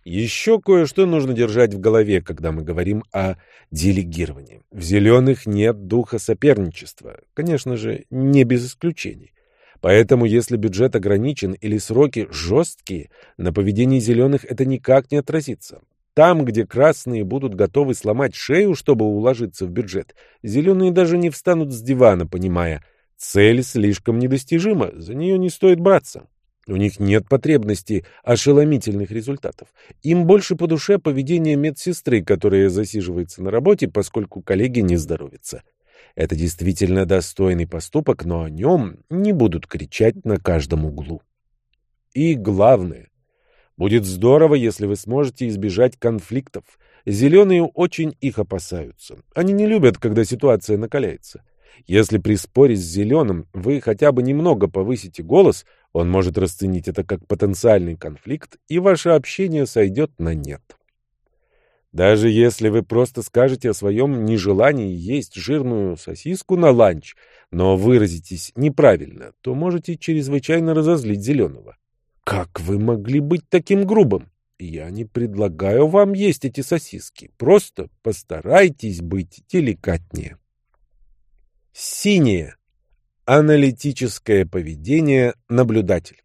Еще кое-что нужно держать в голове, когда мы говорим о делегировании. В «зеленых» нет духа соперничества. Конечно же, не без исключений. Поэтому, если бюджет ограничен или сроки жесткие, на поведении зеленых это никак не отразится. Там, где красные будут готовы сломать шею, чтобы уложиться в бюджет, зеленые даже не встанут с дивана, понимая, цель слишком недостижима, за нее не стоит браться. У них нет потребности ошеломительных результатов. Им больше по душе поведение медсестры, которая засиживается на работе, поскольку коллеги не здоровятся. Это действительно достойный поступок, но о нем не будут кричать на каждом углу. И главное, будет здорово, если вы сможете избежать конфликтов. Зеленые очень их опасаются. Они не любят, когда ситуация накаляется. Если при споре с зеленым вы хотя бы немного повысите голос, он может расценить это как потенциальный конфликт, и ваше общение сойдет на нет. Даже если вы просто скажете о своем нежелании есть жирную сосиску на ланч, но выразитесь неправильно, то можете чрезвычайно разозлить зеленого. Как вы могли быть таким грубым? Я не предлагаю вам есть эти сосиски. Просто постарайтесь быть деликатнее. Синее. Аналитическое поведение наблюдатель.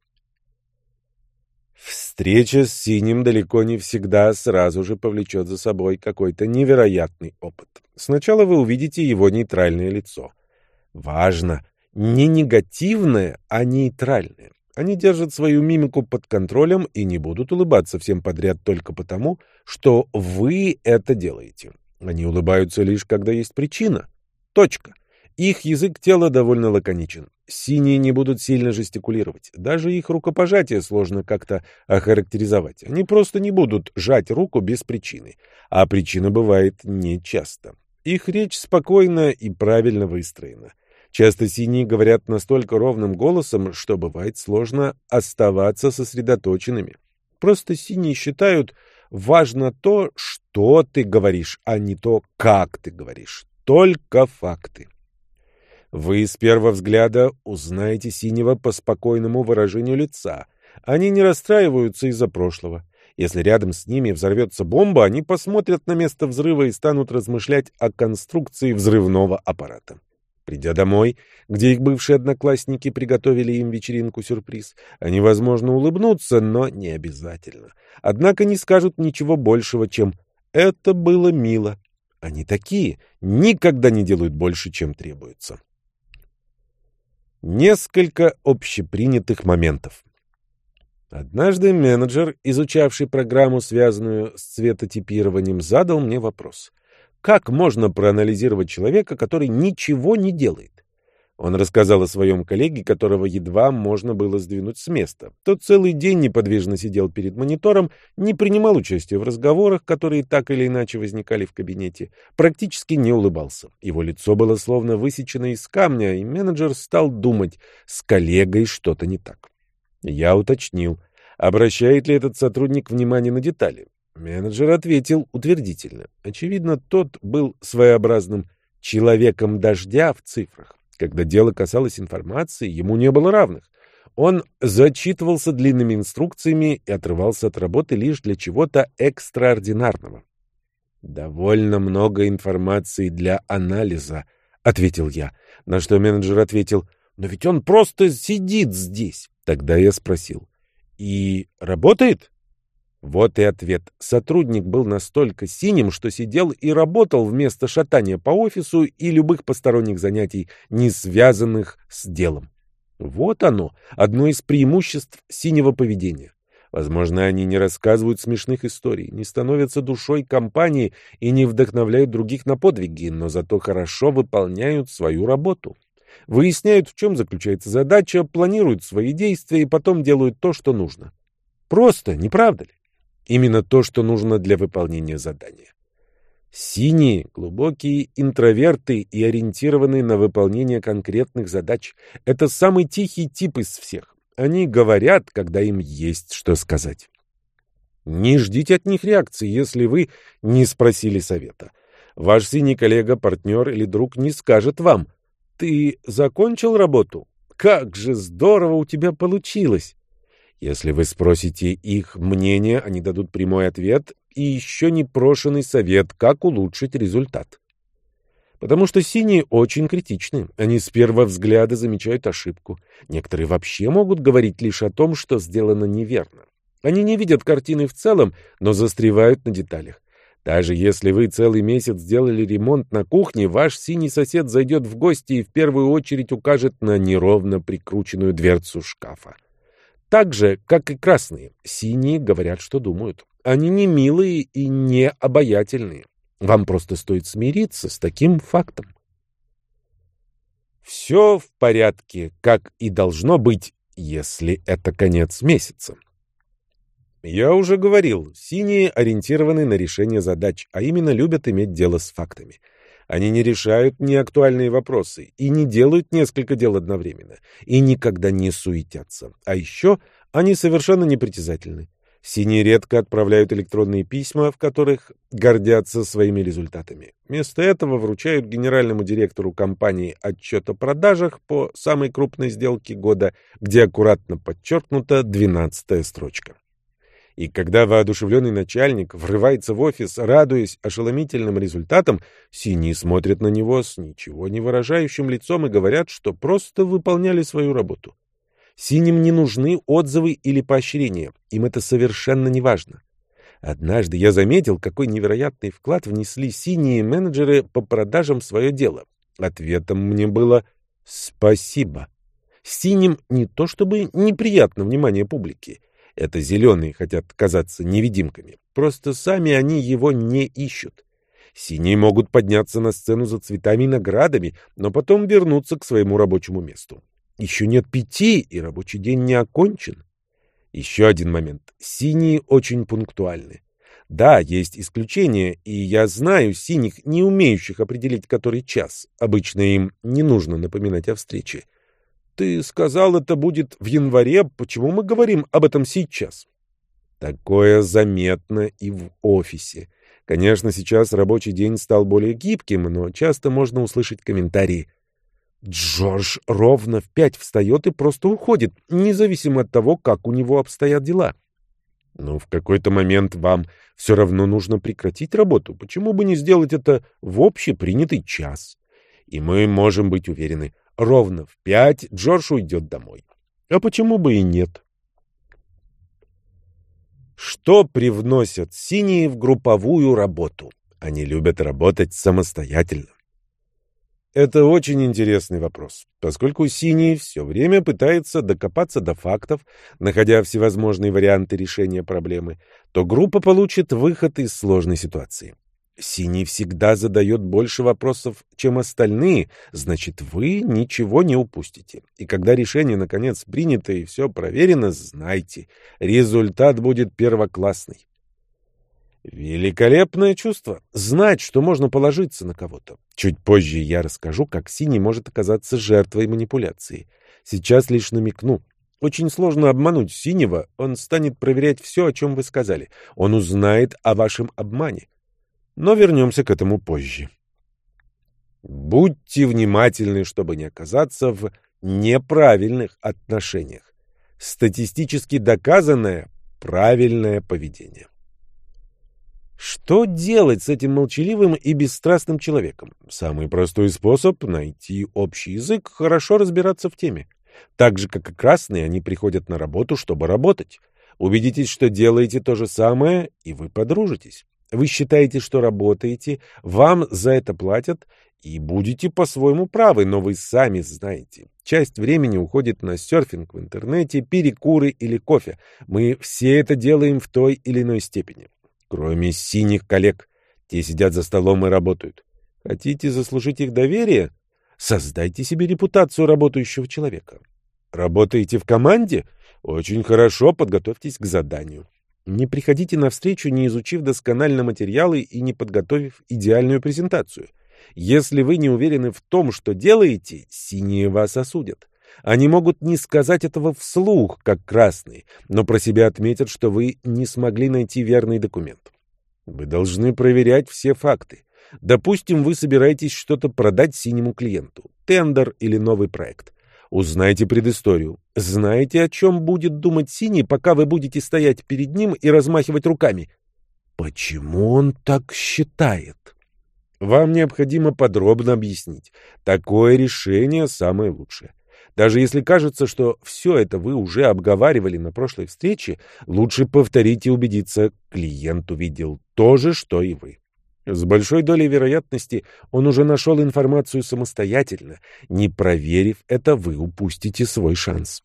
Встреча с синим далеко не всегда сразу же повлечет за собой какой-то невероятный опыт. Сначала вы увидите его нейтральное лицо. Важно, не негативное, а нейтральное. Они держат свою мимику под контролем и не будут улыбаться всем подряд только потому, что вы это делаете. Они улыбаются лишь, когда есть причина. Точка. Их язык тела довольно лаконичен. Синие не будут сильно жестикулировать. Даже их рукопожатие сложно как-то охарактеризовать. Они просто не будут жать руку без причины. А причина бывает нечасто. Их речь спокойна и правильно выстроена. Часто синие говорят настолько ровным голосом, что бывает сложно оставаться сосредоточенными. Просто синие считают важно то, что ты говоришь, а не то, как ты говоришь. Только факты. Вы с первого взгляда узнаете синего по спокойному выражению лица. Они не расстраиваются из-за прошлого. Если рядом с ними взорвется бомба, они посмотрят на место взрыва и станут размышлять о конструкции взрывного аппарата. Придя домой, где их бывшие одноклассники приготовили им вечеринку-сюрприз, они, возможно, улыбнутся, но не обязательно. Однако не скажут ничего большего, чем «это было мило». Они такие, никогда не делают больше, чем требуется. Несколько общепринятых моментов. Однажды менеджер, изучавший программу, связанную с цветотипированием, задал мне вопрос. Как можно проанализировать человека, который ничего не делает? Он рассказал о своем коллеге, которого едва можно было сдвинуть с места. Тот целый день неподвижно сидел перед монитором, не принимал участия в разговорах, которые так или иначе возникали в кабинете, практически не улыбался. Его лицо было словно высечено из камня, и менеджер стал думать, с коллегой что-то не так. Я уточнил, обращает ли этот сотрудник внимание на детали. Менеджер ответил утвердительно. Очевидно, тот был своеобразным человеком дождя в цифрах. Когда дело касалось информации, ему не было равных. Он зачитывался длинными инструкциями и отрывался от работы лишь для чего-то экстраординарного. «Довольно много информации для анализа», — ответил я, на что менеджер ответил, «но ведь он просто сидит здесь». Тогда я спросил, «И работает?» Вот и ответ. Сотрудник был настолько синим, что сидел и работал вместо шатания по офису и любых посторонних занятий, не связанных с делом. Вот оно, одно из преимуществ синего поведения. Возможно, они не рассказывают смешных историй, не становятся душой компании и не вдохновляют других на подвиги, но зато хорошо выполняют свою работу. Выясняют, в чем заключается задача, планируют свои действия и потом делают то, что нужно. Просто, не правда ли? Именно то, что нужно для выполнения задания. Синие, глубокие интроверты и ориентированные на выполнение конкретных задач – это самый тихий тип из всех. Они говорят, когда им есть что сказать. Не ждите от них реакции, если вы не спросили совета. Ваш синий коллега, партнер или друг не скажет вам «Ты закончил работу? Как же здорово у тебя получилось!» Если вы спросите их мнение, они дадут прямой ответ и еще не прошенный совет, как улучшить результат. Потому что синие очень критичны. Они с первого взгляда замечают ошибку. Некоторые вообще могут говорить лишь о том, что сделано неверно. Они не видят картины в целом, но застревают на деталях. Даже если вы целый месяц сделали ремонт на кухне, ваш синий сосед зайдет в гости и в первую очередь укажет на неровно прикрученную дверцу шкафа. Так же, как и красные, синие говорят, что думают. Они не милые и не обаятельные. Вам просто стоит смириться с таким фактом. Все в порядке, как и должно быть, если это конец месяца. Я уже говорил, синие ориентированы на решение задач, а именно любят иметь дело с фактами. Они не решают неактуальные вопросы и не делают несколько дел одновременно, и никогда не суетятся. А еще они совершенно непритязательны. Синие редко отправляют электронные письма, в которых гордятся своими результатами. Вместо этого вручают генеральному директору компании отчет о продажах по самой крупной сделке года, где аккуратно подчеркнута двенадцатая строчка. И когда воодушевленный начальник врывается в офис, радуясь ошеломительным результатам, синие смотрят на него с ничего не выражающим лицом и говорят, что просто выполняли свою работу. Синим не нужны отзывы или поощрения, им это совершенно не важно. Однажды я заметил, какой невероятный вклад внесли синие менеджеры по продажам в свое дело. Ответом мне было «спасибо». Синим не то чтобы неприятно внимание публики, это зеленые хотят казаться невидимками. Просто сами они его не ищут. Синие могут подняться на сцену за цветами и наградами, но потом вернуться к своему рабочему месту. Еще нет пяти, и рабочий день не окончен. Еще один момент. Синие очень пунктуальны. Да, есть исключения, и я знаю синих, не умеющих определить который час. Обычно им не нужно напоминать о встрече. Ты сказал, это будет в январе. Почему мы говорим об этом сейчас? Такое заметно и в офисе. Конечно, сейчас рабочий день стал более гибким, но часто можно услышать комментарии. Джордж ровно в пять встает и просто уходит, независимо от того, как у него обстоят дела. Но в какой-то момент вам все равно нужно прекратить работу. Почему бы не сделать это в общепринятый час? И мы можем быть уверены, Ровно в пять Джордж уйдет домой. А почему бы и нет? Что привносят синие в групповую работу? Они любят работать самостоятельно. Это очень интересный вопрос, поскольку синий все время пытается докопаться до фактов, находя всевозможные варианты решения проблемы, то группа получит выход из сложной ситуации. Синий всегда задает больше вопросов, чем остальные, значит, вы ничего не упустите. И когда решение, наконец, принято и все проверено, знайте, результат будет первоклассный. Великолепное чувство — знать, что можно положиться на кого-то. Чуть позже я расскажу, как Синий может оказаться жертвой манипуляции. Сейчас лишь намекну. Очень сложно обмануть Синего, он станет проверять все, о чем вы сказали. Он узнает о вашем обмане. Но вернемся к этому позже. Будьте внимательны, чтобы не оказаться в неправильных отношениях. Статистически доказанное правильное поведение. Что делать с этим молчаливым и бесстрастным человеком? Самый простой способ — найти общий язык, хорошо разбираться в теме. Так же, как и красные, они приходят на работу, чтобы работать. Убедитесь, что делаете то же самое, и вы подружитесь. Вы считаете, что работаете, вам за это платят, и будете по-своему правы, но вы сами знаете. Часть времени уходит на серфинг в интернете, перекуры или кофе. Мы все это делаем в той или иной степени кроме синих коллег. Те сидят за столом и работают. Хотите заслужить их доверие? Создайте себе репутацию работающего человека. Работаете в команде? Очень хорошо подготовьтесь к заданию. Не приходите на встречу, не изучив досконально материалы и не подготовив идеальную презентацию. Если вы не уверены в том, что делаете, синие вас осудят. Они могут не сказать этого вслух, как красные, но про себя отметят, что вы не смогли найти верный документ. Вы должны проверять все факты. Допустим, вы собираетесь что-то продать синему клиенту, тендер или новый проект. Узнайте предысторию. Знаете, о чем будет думать синий, пока вы будете стоять перед ним и размахивать руками. Почему он так считает? Вам необходимо подробно объяснить. Такое решение самое лучшее. Даже если кажется, что все это вы уже обговаривали на прошлой встрече, лучше повторить и убедиться, клиент увидел то же, что и вы. С большой долей вероятности он уже нашел информацию самостоятельно. Не проверив это, вы упустите свой шанс.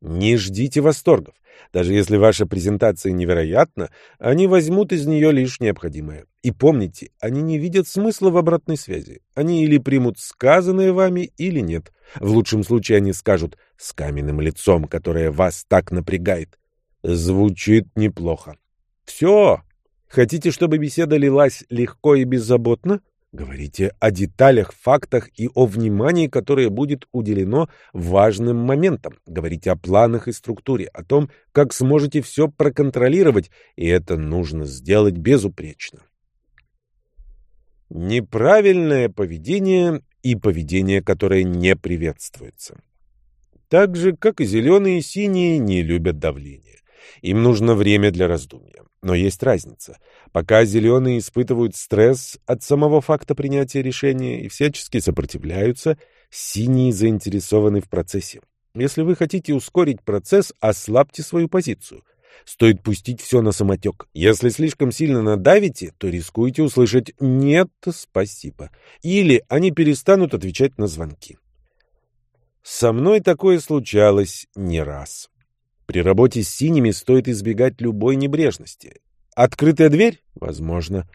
Не ждите восторгов. Даже если ваша презентация невероятна, они возьмут из нее лишь необходимое. И помните, они не видят смысла в обратной связи. Они или примут сказанное вами, или нет. В лучшем случае они скажут «с каменным лицом, которое вас так напрягает». Звучит неплохо. Все. Хотите, чтобы беседа лилась легко и беззаботно? Говорите о деталях, фактах и о внимании, которое будет уделено важным моментам. Говорите о планах и структуре, о том, как сможете все проконтролировать, и это нужно сделать безупречно. Неправильное поведение и поведение, которое не приветствуется. Так же, как и зеленые и синие не любят давление. Им нужно время для раздумья. Но есть разница. Пока зеленые испытывают стресс от самого факта принятия решения и всячески сопротивляются, синие заинтересованы в процессе. Если вы хотите ускорить процесс, ослабьте свою позицию. Стоит пустить все на самотек. Если слишком сильно надавите, то рискуете услышать «нет, спасибо». Или они перестанут отвечать на звонки. Со мной такое случалось не раз. При работе с синими стоит избегать любой небрежности. Открытая дверь? Возможно.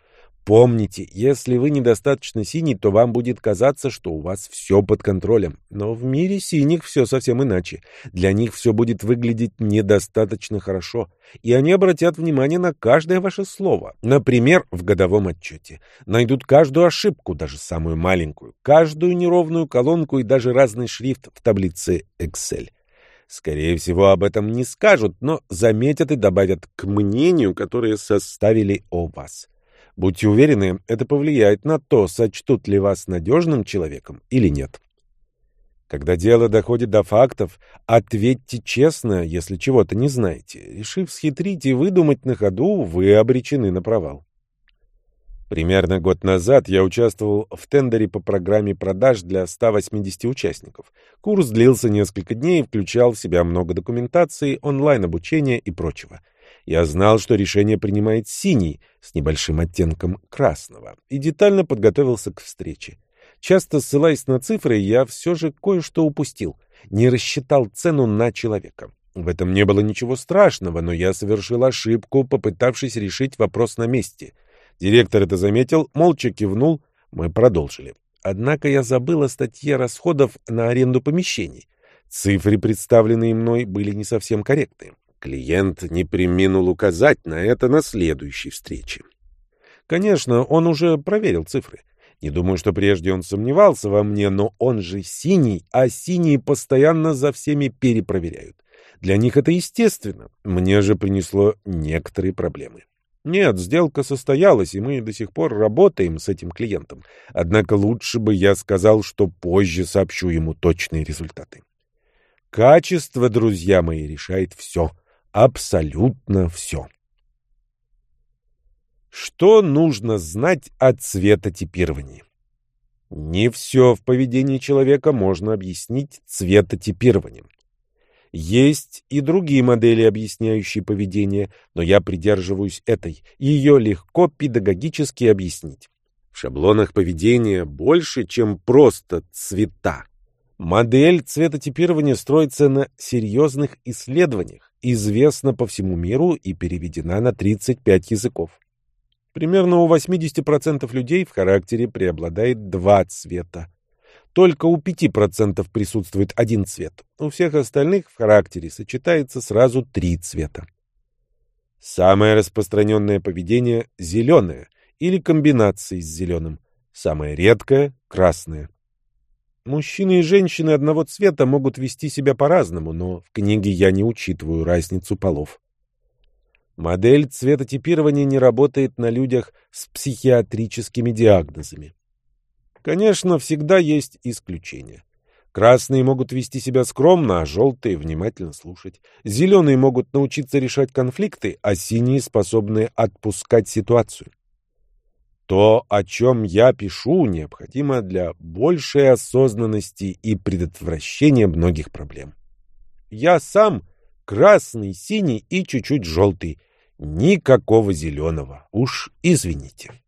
Помните, если вы недостаточно синий, то вам будет казаться, что у вас все под контролем. Но в мире синих все совсем иначе. Для них все будет выглядеть недостаточно хорошо. И они обратят внимание на каждое ваше слово. Например, в годовом отчете. Найдут каждую ошибку, даже самую маленькую, каждую неровную колонку и даже разный шрифт в таблице Excel. Скорее всего, об этом не скажут, но заметят и добавят к мнению, которое составили о вас. Будьте уверены, это повлияет на то, сочтут ли вас надежным человеком или нет. Когда дело доходит до фактов, ответьте честно, если чего-то не знаете. Решив схитрить и выдумать на ходу, вы обречены на провал. Примерно год назад я участвовал в тендере по программе продаж для 180 участников. Курс длился несколько дней и включал в себя много документации, онлайн-обучения и прочего. Я знал, что решение принимает синий, с небольшим оттенком красного, и детально подготовился к встрече. Часто ссылаясь на цифры, я все же кое-что упустил. Не рассчитал цену на человека. В этом не было ничего страшного, но я совершил ошибку, попытавшись решить вопрос на месте — Директор это заметил, молча кивнул, мы продолжили. Однако я забыл о статье расходов на аренду помещений. Цифры, представленные мной, были не совсем корректны. Клиент не преминул указать на это на следующей встрече. Конечно, он уже проверил цифры. Не думаю, что прежде он сомневался во мне, но он же синий, а синие постоянно за всеми перепроверяют. Для них это естественно. Мне же принесло некоторые проблемы. Нет, сделка состоялась, и мы до сих пор работаем с этим клиентом. Однако лучше бы я сказал, что позже сообщу ему точные результаты. Качество, друзья мои, решает все. Абсолютно все. Что нужно знать о цветотипировании? Не все в поведении человека можно объяснить цветотипированием. Есть и другие модели, объясняющие поведение, но я придерживаюсь этой. Ее легко педагогически объяснить. В шаблонах поведения больше, чем просто цвета. Модель цветотипирования строится на серьезных исследованиях, известна по всему миру и переведена на 35 языков. Примерно у 80% людей в характере преобладает два цвета. Только у 5% присутствует один цвет. У всех остальных в характере сочетается сразу три цвета. Самое распространенное поведение – зеленое или комбинации с зеленым. Самое редкое – красное. Мужчины и женщины одного цвета могут вести себя по-разному, но в книге я не учитываю разницу полов. Модель цветотипирования не работает на людях с психиатрическими диагнозами. Конечно, всегда есть исключения. Красные могут вести себя скромно, а желтые — внимательно слушать. Зеленые могут научиться решать конфликты, а синие способны отпускать ситуацию. То, о чем я пишу, необходимо для большей осознанности и предотвращения многих проблем. Я сам красный, синий и чуть-чуть желтый. Никакого зеленого. Уж извините.